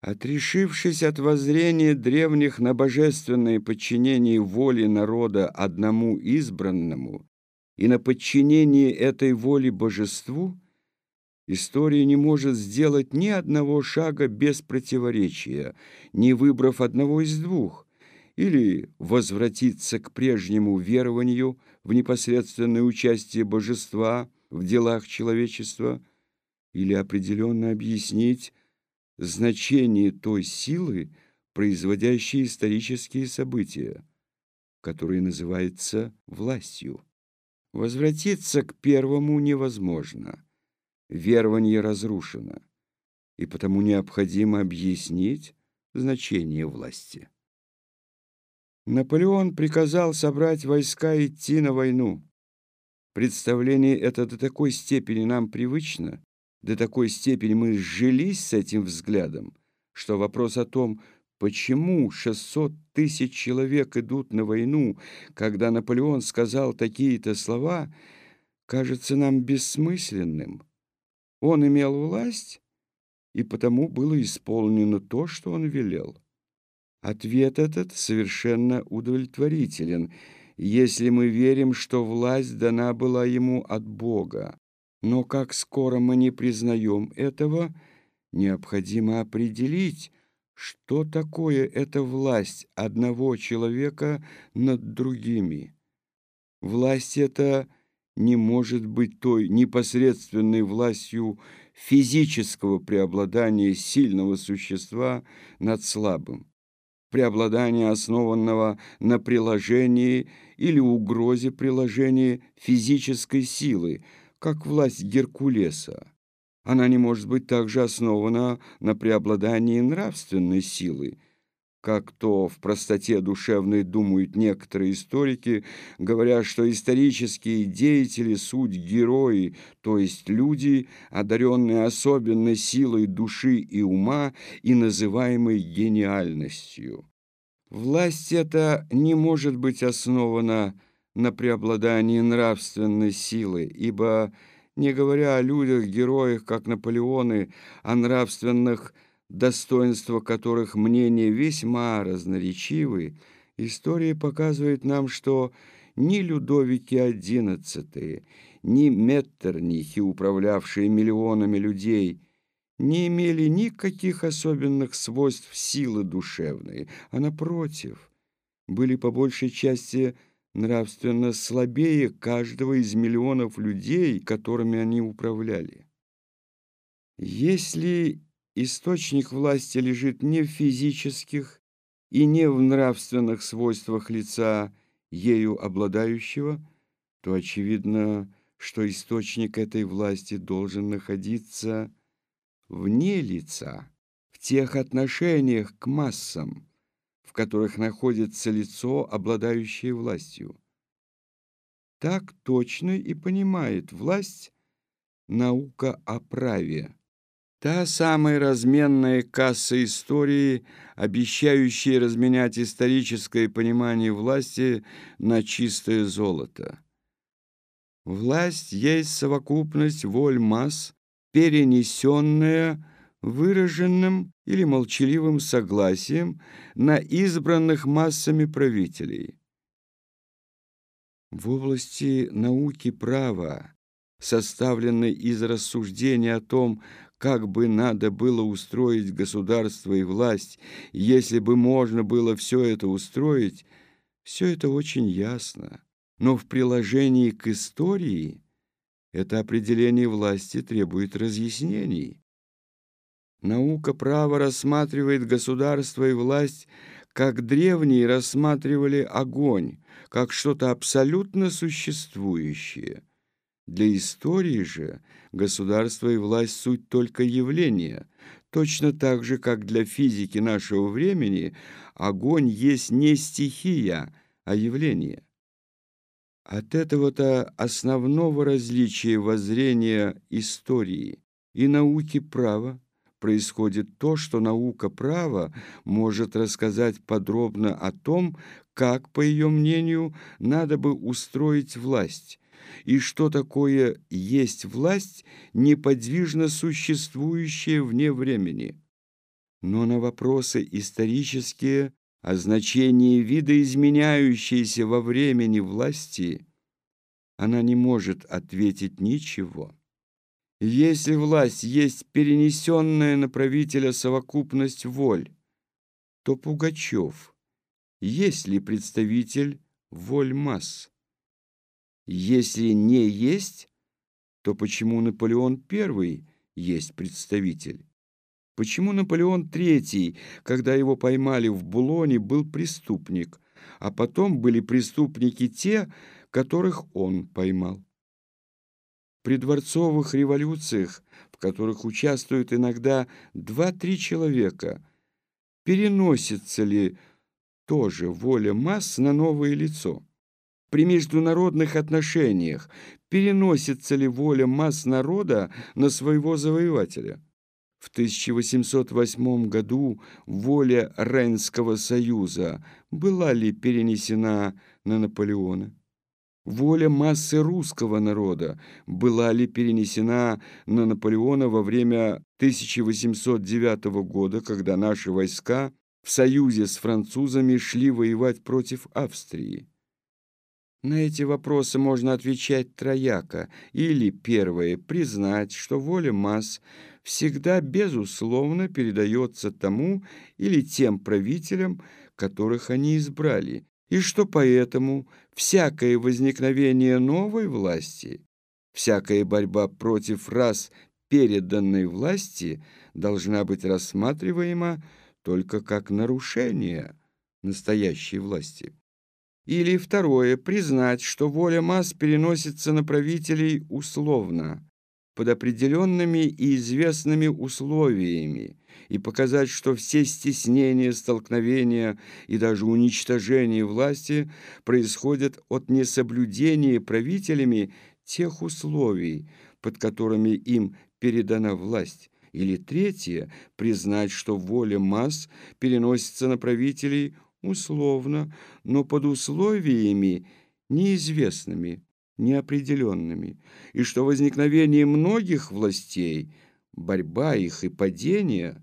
Отрешившись от воззрения древних на божественное подчинение воли народа одному избранному и на подчинение этой воли божеству, история не может сделать ни одного шага без противоречия, не выбрав одного из двух, или возвратиться к прежнему верованию в непосредственное участие божества в делах человечества, или определенно объяснить, значение той силы, производящей исторические события, которая называется властью. Возвратиться к первому невозможно. Верование разрушено, и потому необходимо объяснить значение власти. Наполеон приказал собрать войска и идти на войну. Представление это до такой степени нам привычно, до такой степени мы сжились с этим взглядом, что вопрос о том, почему 600 тысяч человек идут на войну, когда Наполеон сказал такие-то слова, кажется нам бессмысленным. Он имел власть, и потому было исполнено то, что он велел. Ответ этот совершенно удовлетворителен, если мы верим, что власть дана была ему от Бога. Но как скоро мы не признаем этого, необходимо определить, что такое эта власть одного человека над другими. Власть эта не может быть той непосредственной властью физического преобладания сильного существа над слабым, преобладания, основанного на приложении или угрозе приложения физической силы – как власть Геркулеса. Она не может быть также основана на преобладании нравственной силы, как то в простоте душевной думают некоторые историки, говоря, что исторические деятели – суть герои, то есть люди, одаренные особенной силой души и ума и называемой гениальностью. Власть эта не может быть основана на преобладании нравственной силы, ибо, не говоря о людях-героях, как Наполеоны, о нравственных достоинствах которых мнения весьма разноречивы, история показывает нам, что ни Людовики XI, ни Меттернихи, управлявшие миллионами людей, не имели никаких особенных свойств силы душевной, а, напротив, были по большей части нравственно слабее каждого из миллионов людей, которыми они управляли. Если источник власти лежит не в физических и не в нравственных свойствах лица, ею обладающего, то очевидно, что источник этой власти должен находиться вне лица, в тех отношениях к массам, в которых находится лицо, обладающее властью. Так точно и понимает власть наука о праве. Та самая разменная касса истории, обещающая разменять историческое понимание власти на чистое золото. Власть есть совокупность воль масс, перенесенная выраженным или молчаливым согласием на избранных массами правителей. В области науки права, составленной из рассуждений о том, как бы надо было устроить государство и власть, если бы можно было все это устроить, все это очень ясно. Но в приложении к истории это определение власти требует разъяснений. Наука права рассматривает государство и власть, как древние рассматривали огонь, как что-то абсолютно существующее. Для истории же государство и власть – суть только явления, точно так же, как для физики нашего времени огонь есть не стихия, а явление. От этого-то основного различия воззрения истории и науки права происходит то, что наука права может рассказать подробно о том, как, по ее мнению, надо бы устроить власть, и что такое есть власть, неподвижно существующая вне времени. Но на вопросы исторические о значении видоизменяющейся во времени власти она не может ответить ничего. Если власть есть перенесенная на правителя совокупность воль, то Пугачев есть ли представитель воль масс? Если не есть, то почему Наполеон I есть представитель? Почему Наполеон III, когда его поймали в Булоне, был преступник, а потом были преступники те, которых он поймал? При дворцовых революциях, в которых участвуют иногда два-три человека, переносится ли тоже воля масс на новое лицо? При международных отношениях переносится ли воля масс народа на своего завоевателя? В 1808 году воля Рейнского союза была ли перенесена на Наполеона? Воля массы русского народа была ли перенесена на Наполеона во время 1809 года, когда наши войска в союзе с французами шли воевать против Австрии? На эти вопросы можно отвечать трояко. Или, первое, признать, что воля масс всегда безусловно передается тому или тем правителям, которых они избрали, и что поэтому всякое возникновение новой власти, всякая борьба против раз переданной власти должна быть рассматриваема только как нарушение настоящей власти. Или второе, признать, что воля масс переносится на правителей условно, под определенными и известными условиями и показать, что все стеснения, столкновения и даже уничтожение власти происходят от несоблюдения правителями тех условий, под которыми им передана власть. Или третье – признать, что воля масс переносится на правителей условно, но под условиями неизвестными неопределенными, и что возникновение многих властей, борьба их и падение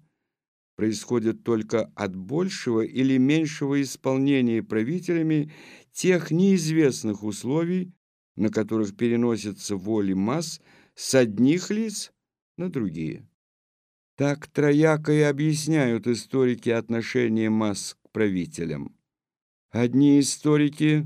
происходят только от большего или меньшего исполнения правителями тех неизвестных условий, на которых переносятся воли масс с одних лиц на другие. Так трояко и объясняют историки отношения масс к правителям. Одни историки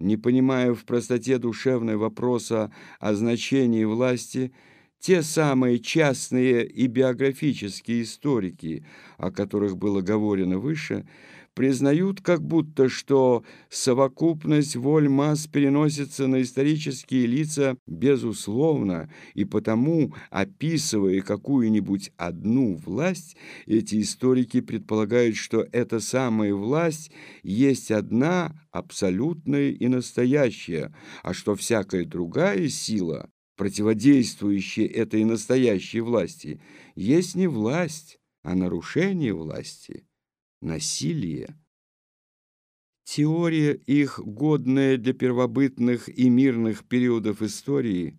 не понимая в простоте душевной вопроса о значении власти, те самые частные и биографические историки, о которых было говорено выше, признают как будто, что совокупность воль масс переносится на исторические лица безусловно, и потому, описывая какую-нибудь одну власть, эти историки предполагают, что эта самая власть есть одна, абсолютная и настоящая, а что всякая другая сила, противодействующая этой настоящей власти, есть не власть, а нарушение власти насилие. Теория их, годная для первобытных и мирных периодов истории,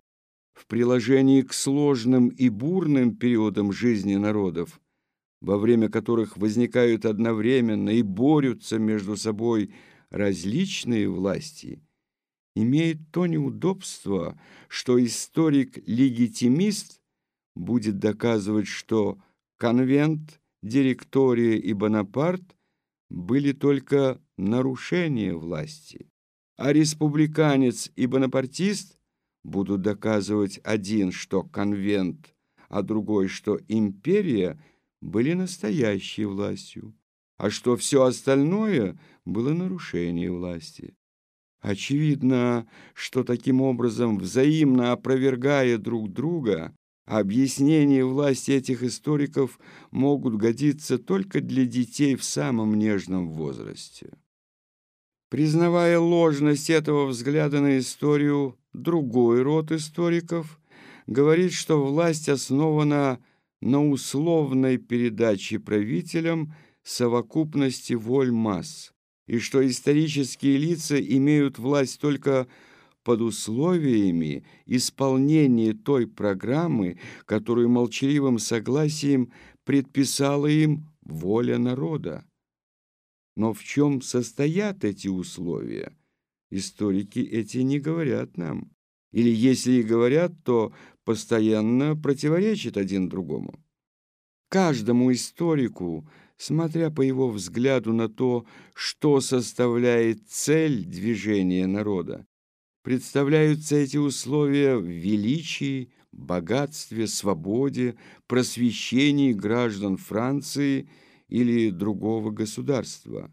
в приложении к сложным и бурным периодам жизни народов, во время которых возникают одновременно и борются между собой различные власти, имеет то неудобство, что историк-легитимист будет доказывать, что конвент – директория и Бонапарт были только нарушения власти, а республиканец и бонапартист будут доказывать один, что конвент, а другой, что империя были настоящей властью, а что все остальное было нарушение власти. Очевидно, что таким образом, взаимно опровергая друг друга, Объяснения власти этих историков могут годиться только для детей в самом нежном возрасте. Признавая ложность этого взгляда на историю, другой род историков говорит, что власть основана на условной передаче правителям совокупности воль масс, и что исторические лица имеют власть только под условиями исполнения той программы, которую молчаливым согласием предписала им воля народа. Но в чем состоят эти условия? Историки эти не говорят нам. Или если и говорят, то постоянно противоречат один другому. Каждому историку, смотря по его взгляду на то, что составляет цель движения народа, представляются эти условия в величии, богатстве, свободе, просвещении граждан Франции или другого государства.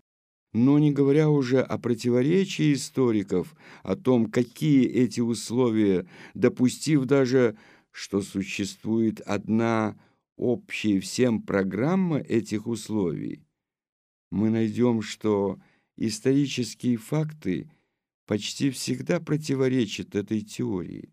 Но не говоря уже о противоречии историков, о том, какие эти условия, допустив даже, что существует одна общая всем программа этих условий, мы найдем, что исторические факты почти всегда противоречат этой теории.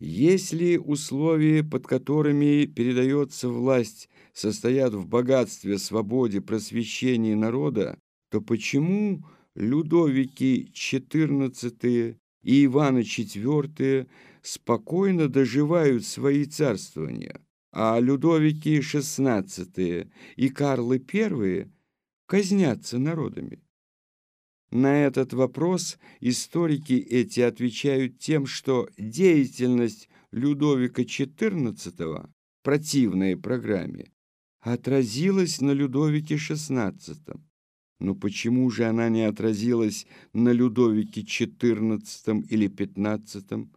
Если условия, под которыми передается власть, состоят в богатстве, свободе, просвещении народа, то почему Людовики XIV и Иваны IV спокойно доживают свои царствования, а Людовики XVI и Карлы I казнятся народами? На этот вопрос историки эти отвечают тем, что деятельность Людовика XIV, противная программе, отразилась на Людовике XVI. Но почему же она не отразилась на Людовике XIV или XV?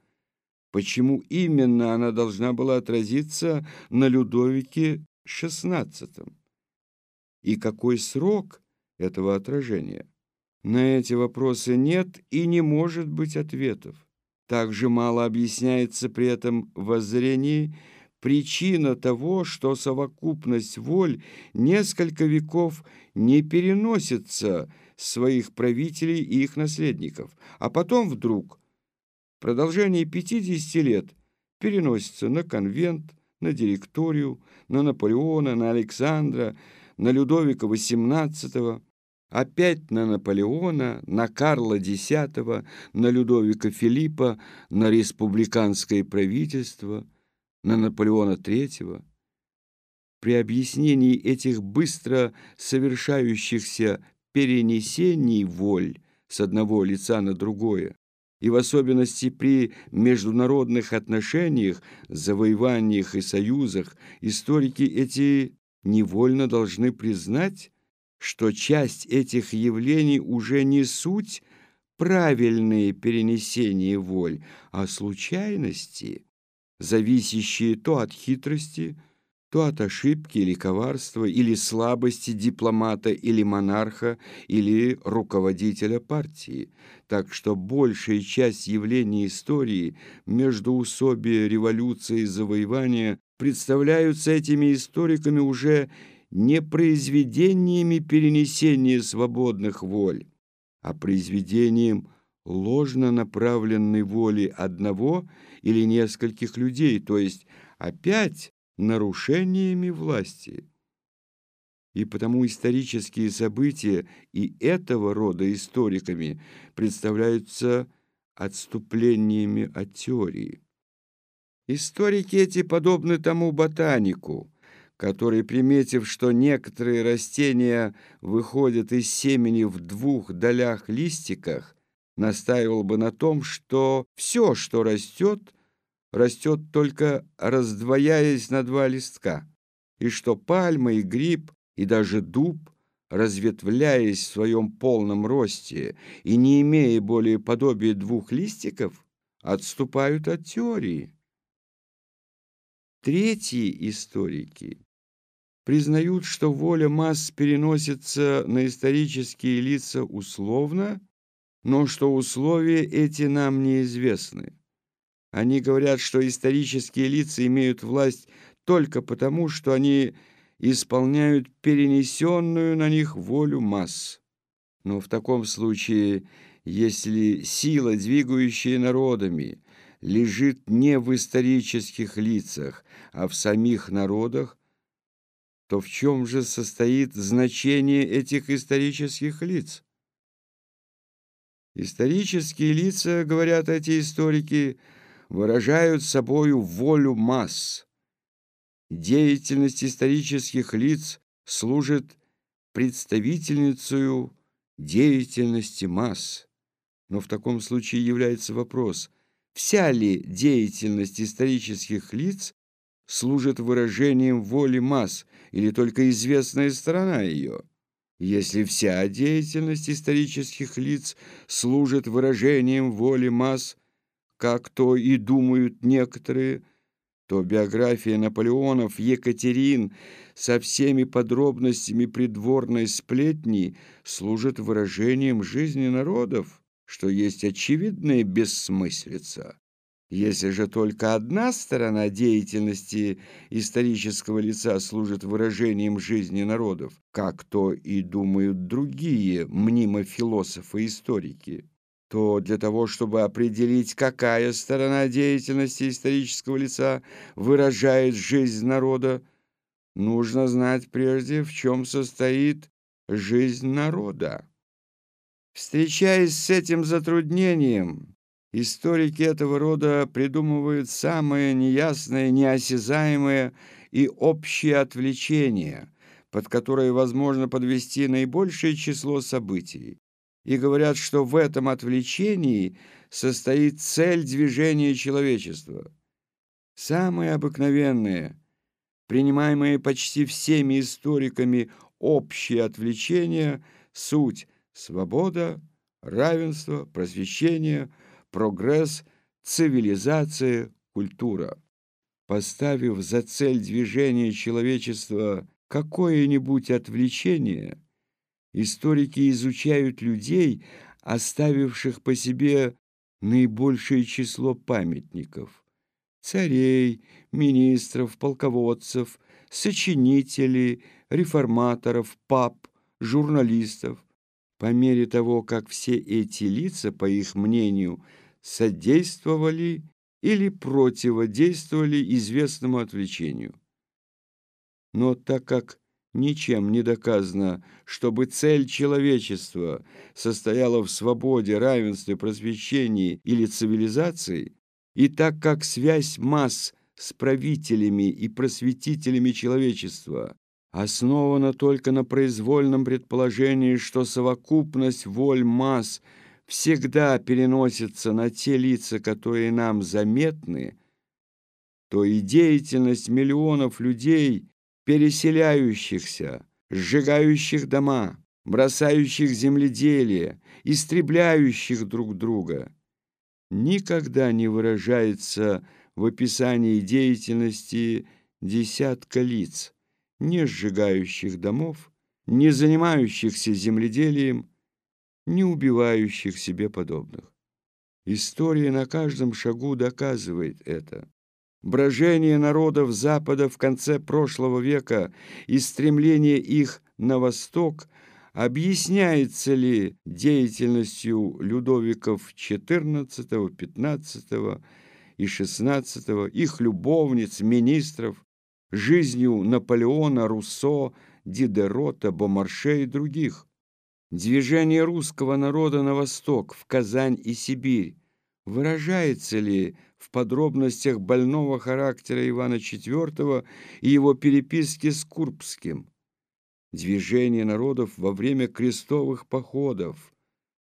Почему именно она должна была отразиться на Людовике XVI? И какой срок этого отражения? На эти вопросы нет и не может быть ответов. Также мало объясняется при этом воззрении причина того, что совокупность воль несколько веков не переносится своих правителей и их наследников, а потом вдруг, в продолжении 50 лет, переносится на конвент, на директорию, на Наполеона, на Александра, на Людовика XVIII, опять на Наполеона, на Карла X, на Людовика Филиппа, на республиканское правительство – на Наполеона III. При объяснении этих быстро совершающихся перенесений воль с одного лица на другое, и в особенности при международных отношениях, завоеваниях и союзах, историки эти невольно должны признать, что часть этих явлений уже не суть правильные перенесения воль, а случайности, зависящие то от хитрости, то от ошибки или коварства, или слабости дипломата или монарха, или руководителя партии. Так что большая часть явлений истории, междоусобия, революции, завоевания представляются этими историками уже не произведениями перенесения свободных воль, а произведением ложно направленной воли одного или нескольких людей, то есть опять нарушениями власти. И потому исторические события и этого рода историками представляются отступлениями от теории. Историки эти подобны тому ботанику, который, приметив, что некоторые растения выходят из семени в двух долях листиках, настаивал бы на том, что все, что растет, растет только раздвояясь на два листка, и что пальма и гриб, и даже дуб, разветвляясь в своем полном росте и не имея более подобия двух листиков, отступают от теории. Третьи историки признают, что воля масс переносится на исторические лица условно, но что условия эти нам неизвестны. Они говорят, что исторические лица имеют власть только потому, что они исполняют перенесенную на них волю масс. Но в таком случае, если сила, двигающая народами, лежит не в исторических лицах, а в самих народах, то в чем же состоит значение этих исторических лиц? Исторические лица, говорят эти историки, выражают собою волю масс. Деятельность исторических лиц служит представительницей деятельности масс. Но в таком случае является вопрос, вся ли деятельность исторических лиц служит выражением воли масс или только известная сторона ее? Если вся деятельность исторических лиц служит выражением воли масс, как то и думают некоторые, то биография Наполеонов, Екатерин со всеми подробностями придворной сплетни служит выражением жизни народов, что есть очевидная бессмыслица. Если же только одна сторона деятельности исторического лица служит выражением жизни народов, как то и думают другие мнимо философы-историки, то для того, чтобы определить, какая сторона деятельности исторического лица выражает жизнь народа, нужно знать прежде, в чем состоит жизнь народа. Встречаясь с этим затруднением, историки этого рода придумывают самое неясное, неосязаемое и общее отвлечение, под которое возможно подвести наибольшее число событий и говорят, что в этом отвлечении состоит цель движения человечества. Самые обыкновенные, принимаемые почти всеми историками общие отвлечения – суть свобода, равенство, просвещение, прогресс, цивилизация, культура. Поставив за цель движения человечества какое-нибудь отвлечение – Историки изучают людей, оставивших по себе наибольшее число памятников. Царей, министров, полководцев, сочинителей, реформаторов, пап, журналистов. По мере того, как все эти лица, по их мнению, содействовали или противодействовали известному отвлечению. Но так как Ничем не доказано, чтобы цель человечества состояла в свободе, равенстве, просвещении или цивилизации, и так как связь масс с правителями и просветителями человечества основана только на произвольном предположении, что совокупность воль масс всегда переносится на те лица, которые нам заметны, то и деятельность миллионов людей – переселяющихся, сжигающих дома, бросающих земледелие, истребляющих друг друга, никогда не выражается в описании деятельности десятка лиц, не сжигающих домов, не занимающихся земледелием, не убивающих себе подобных. История на каждом шагу доказывает это брожение народов Запада в конце прошлого века и стремление их на восток объясняется ли деятельностью Людовиков XIV, XV и XVI, их любовниц, министров, жизнью Наполеона, Руссо, Дидерота, Бомарше и других. Движение русского народа на восток, в Казань и Сибирь, выражается ли в подробностях больного характера Ивана IV и его переписки с Курбским, движение народов во время крестовых походов,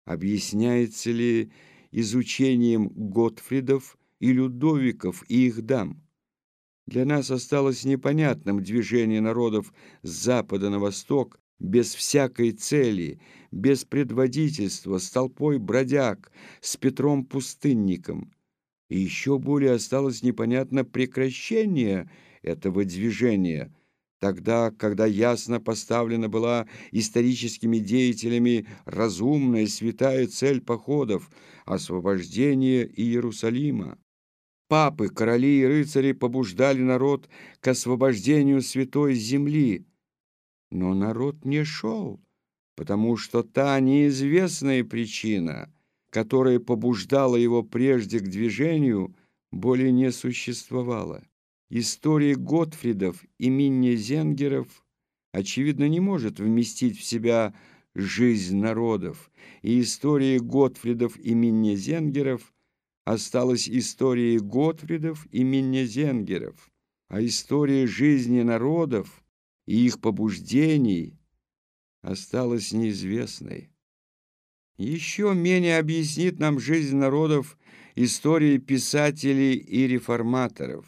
объясняется ли изучением Готфридов и Людовиков и их дам. Для нас осталось непонятным движение народов с запада на восток без всякой цели, без предводительства, с толпой бродяг, с Петром Пустынником – и еще более осталось непонятно прекращение этого движения, тогда, когда ясно поставлена была историческими деятелями разумная святая цель походов – освобождение Иерусалима. Папы, короли и рыцари побуждали народ к освобождению святой земли, но народ не шел, потому что та неизвестная причина – которое побуждало его прежде к движению, более не существовало. История Готфридов и Миннезенгеров, очевидно, не может вместить в себя жизнь народов, и история Готфридов и Миннезенгеров осталась историей Готфридов и Миннезенгеров, а история жизни народов и их побуждений осталась неизвестной. Еще менее объяснит нам жизнь народов история писателей и реформаторов.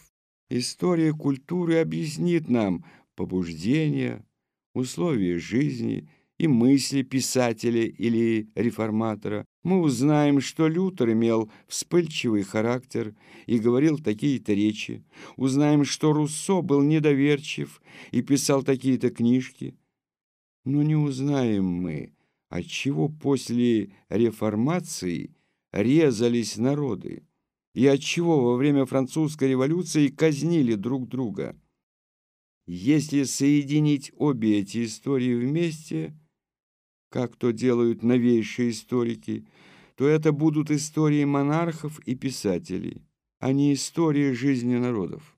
История культуры объяснит нам побуждения, условия жизни и мысли писателя или реформатора. Мы узнаем, что Лютер имел вспыльчивый характер и говорил такие-то речи. Узнаем, что Руссо был недоверчив и писал такие-то книжки. Но не узнаем мы, отчего после реформации резались народы и отчего во время французской революции казнили друг друга. Если соединить обе эти истории вместе, как то делают новейшие историки, то это будут истории монархов и писателей, а не истории жизни народов.